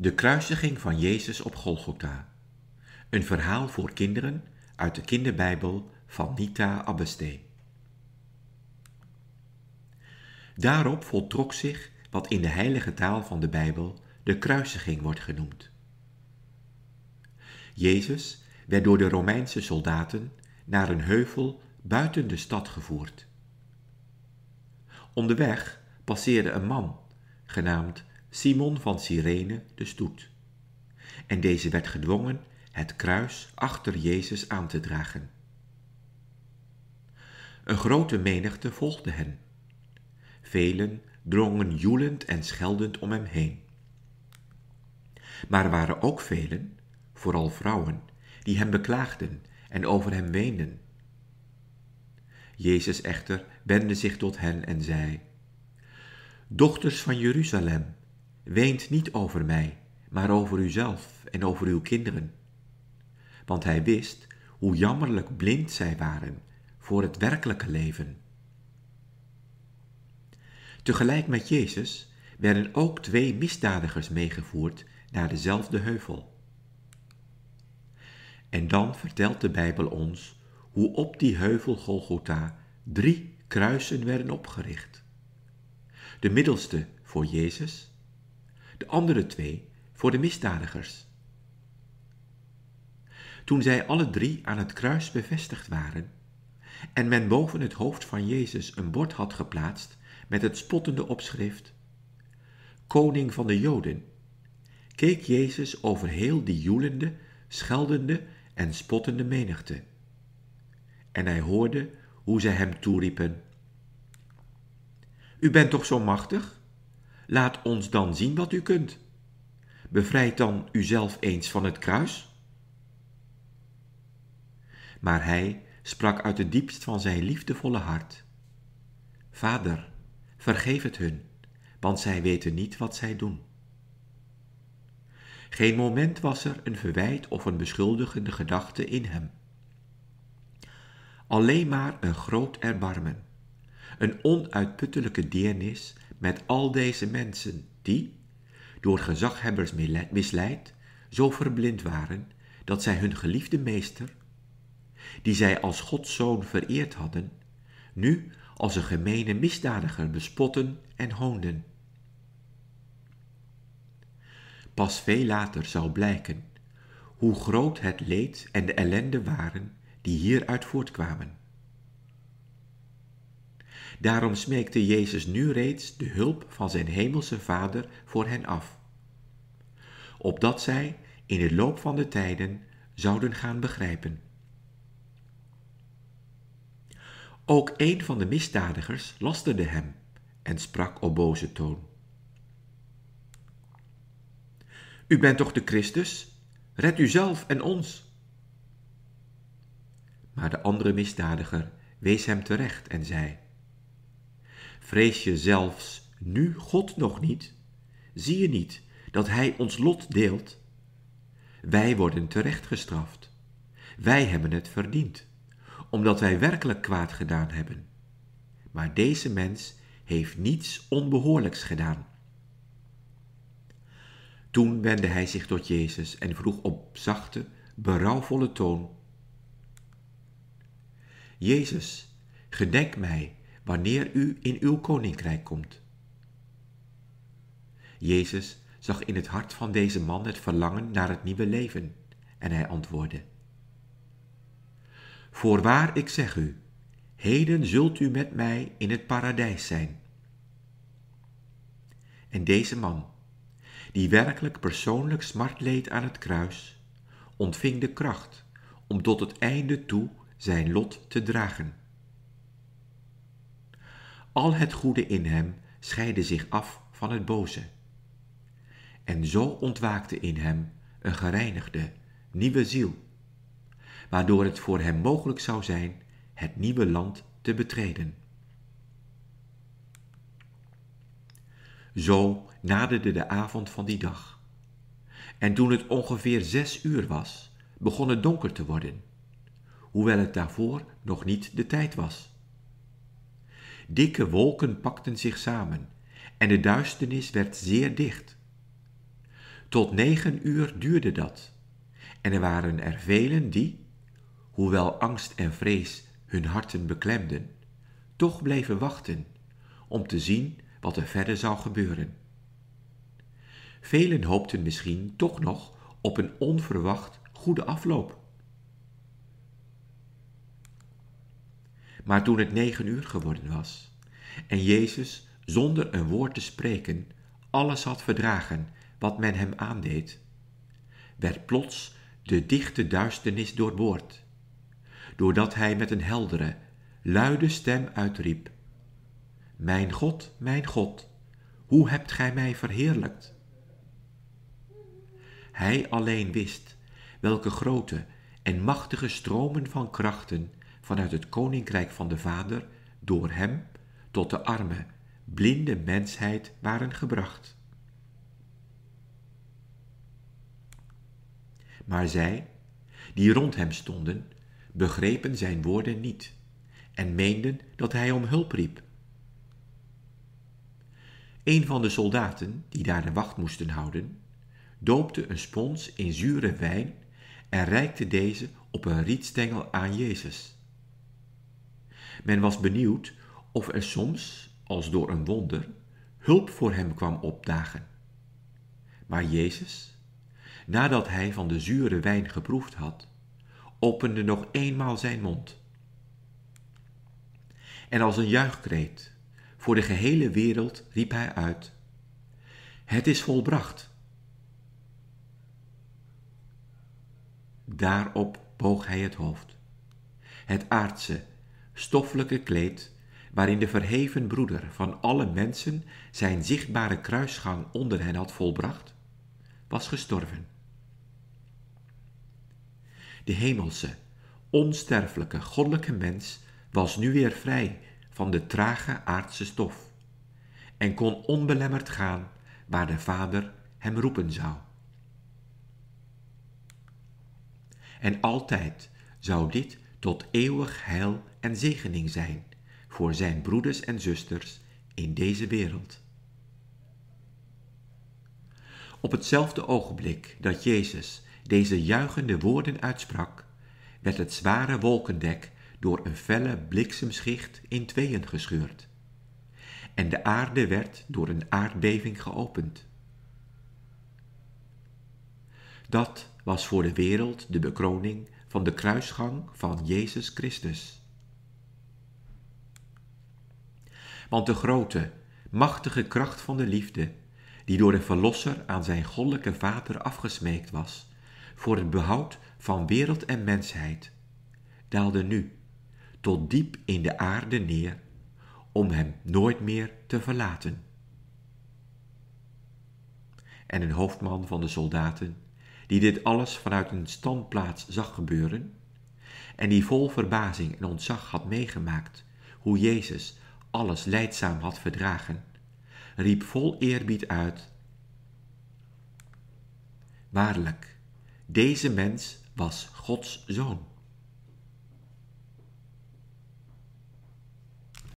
De kruisiging van Jezus op Golgotha. Een verhaal voor kinderen uit de kinderbijbel van Nita Abbestee. Daarop voltrok zich wat in de heilige taal van de Bijbel de kruisiging wordt genoemd. Jezus werd door de Romeinse soldaten naar een heuvel buiten de stad gevoerd. Onderweg passeerde een man, genaamd Simon van Cyrene, de stoet. En deze werd gedwongen het kruis achter Jezus aan te dragen. Een grote menigte volgde hen. Velen drongen joelend en scheldend om hem heen. Maar er waren ook velen, vooral vrouwen, die hem beklaagden en over hem weenden. Jezus echter wendde zich tot hen en zei: Dochters van Jeruzalem, weent niet over mij, maar over uzelf en over uw kinderen. Want hij wist hoe jammerlijk blind zij waren voor het werkelijke leven. Tegelijk met Jezus werden ook twee misdadigers meegevoerd naar dezelfde heuvel. En dan vertelt de Bijbel ons hoe op die heuvel Golgotha drie kruisen werden opgericht. De middelste voor Jezus, de andere twee voor de misdadigers. Toen zij alle drie aan het kruis bevestigd waren en men boven het hoofd van Jezus een bord had geplaatst met het spottende opschrift Koning van de Joden, keek Jezus over heel die joelende, scheldende en spottende menigte. En hij hoorde hoe zij hem toeriepen: U bent toch zo machtig? Laat ons dan zien wat u kunt. Bevrijd dan uzelf eens van het kruis. Maar hij sprak uit het diepst van zijn liefdevolle hart: Vader, vergeef het hun, want zij weten niet wat zij doen. Geen moment was er een verwijt of een beschuldigende gedachte in hem. Alleen maar een groot erbarmen, een onuitputtelijke deernis met al deze mensen die, door gezaghebbers misleid, zo verblind waren dat zij hun geliefde meester, die zij als Gods zoon vereerd hadden, nu als een gemene misdadiger bespotten en hoonden. Pas veel later zou blijken hoe groot het leed en de ellende waren die hieruit voortkwamen. Daarom smeekte Jezus nu reeds de hulp van zijn hemelse Vader voor hen af, opdat zij in de loop van de tijden zouden gaan begrijpen. Ook een van de misdadigers lasterde hem en sprak op boze toon. U bent toch de Christus? Red uzelf en ons. Maar de andere misdadiger wees hem terecht en zei: Vrees je zelfs nu God nog niet? Zie je niet dat Hij ons lot deelt? Wij worden terecht gestraft. Wij hebben het verdiend, omdat wij werkelijk kwaad gedaan hebben. Maar deze mens heeft niets onbehoorlijks gedaan. Toen wendde hij zich tot Jezus en vroeg op zachte, berouwvolle toon: Jezus, gedenk mij wanneer u in uw koninkrijk komt. Jezus zag in het hart van deze man het verlangen naar het nieuwe leven en hij antwoordde: Voorwaar, ik zeg u, heden zult u met mij in het paradijs zijn. En deze man, die werkelijk persoonlijk smart leed aan het kruis, ontving de kracht om tot het einde toe zijn lot te dragen. Al het goede in hem scheidde zich af van het boze. En zo ontwaakte in hem een gereinigde, nieuwe ziel, waardoor het voor hem mogelijk zou zijn het nieuwe land te betreden. Zo naderde de avond van die dag. En toen het ongeveer zes uur was, begon het donker te worden, hoewel het daarvoor nog niet de tijd was. Dikke wolken pakten zich samen en de duisternis werd zeer dicht. Tot negen uur duurde dat. En er waren er velen die, hoewel angst en vrees hun harten beklemden, toch bleven wachten om te zien wat er verder zou gebeuren. Velen hoopten misschien toch nog op een onverwacht goede afloop. Maar toen het negen uur geworden was en Jezus zonder een woord te spreken alles had verdragen wat men hem aandeed, werd plots de dichte duisternis doorboord, doordat hij met een heldere, luide stem uitriep: Mijn God, mijn God, hoe hebt gij mij verheerlijkt? Hij alleen wist welke grote en machtige stromen van krachten vanuit het koninkrijk van de Vader door hem tot de arme, blinde mensheid waren gebracht. Maar zij, die rond hem stonden, begrepen zijn woorden niet en meenden dat hij om hulp riep. Een van de soldaten, die daar de wacht moesten houden, doopte een spons in zure wijn en reikte deze op een rietstengel aan Jezus. Men was benieuwd of er soms, als door een wonder, hulp voor hem kwam opdagen. Maar Jezus, nadat hij van de zure wijn geproefd had, opende nog eenmaal zijn mond. En als een juichkreet voor de gehele wereld riep hij uit: Het is volbracht. Daarop boog hij het hoofd. Het aardse, stoffelijke kleed, waarin de verheven broeder van alle mensen zijn zichtbare kruisgang onder hen had volbracht, was gestorven. De hemelse, onsterfelijke, goddelijke mens was nu weer vrij van de trage aardse stof en kon onbelemmerd gaan waar de Vader hem roepen zou. En altijd zou dit tot eeuwig heil en zegening zijn voor zijn broeders en zusters in deze wereld. Op hetzelfde ogenblik dat Jezus deze juichende woorden uitsprak, werd het zware wolkendek door een felle bliksemschicht in tweeën gescheurd. En de aarde werd door een aardbeving geopend. Dat was voor de wereld de bekroning van de kruisgang van Jezus Christus. Want de grote, machtige kracht van de liefde, die door de Verlosser aan zijn goddelijke Vader afgesmeekt was, voor het behoud van wereld en mensheid, daalde nu tot diep in de aarde neer om hem nooit meer te verlaten. En een hoofdman van de soldaten, die dit alles vanuit een standplaats zag gebeuren, en die vol verbazing en ontzag had meegemaakt hoe Jezus alles leidzaam had verdragen, riep vol eerbied uit: Waarlijk, deze mens was Gods zoon.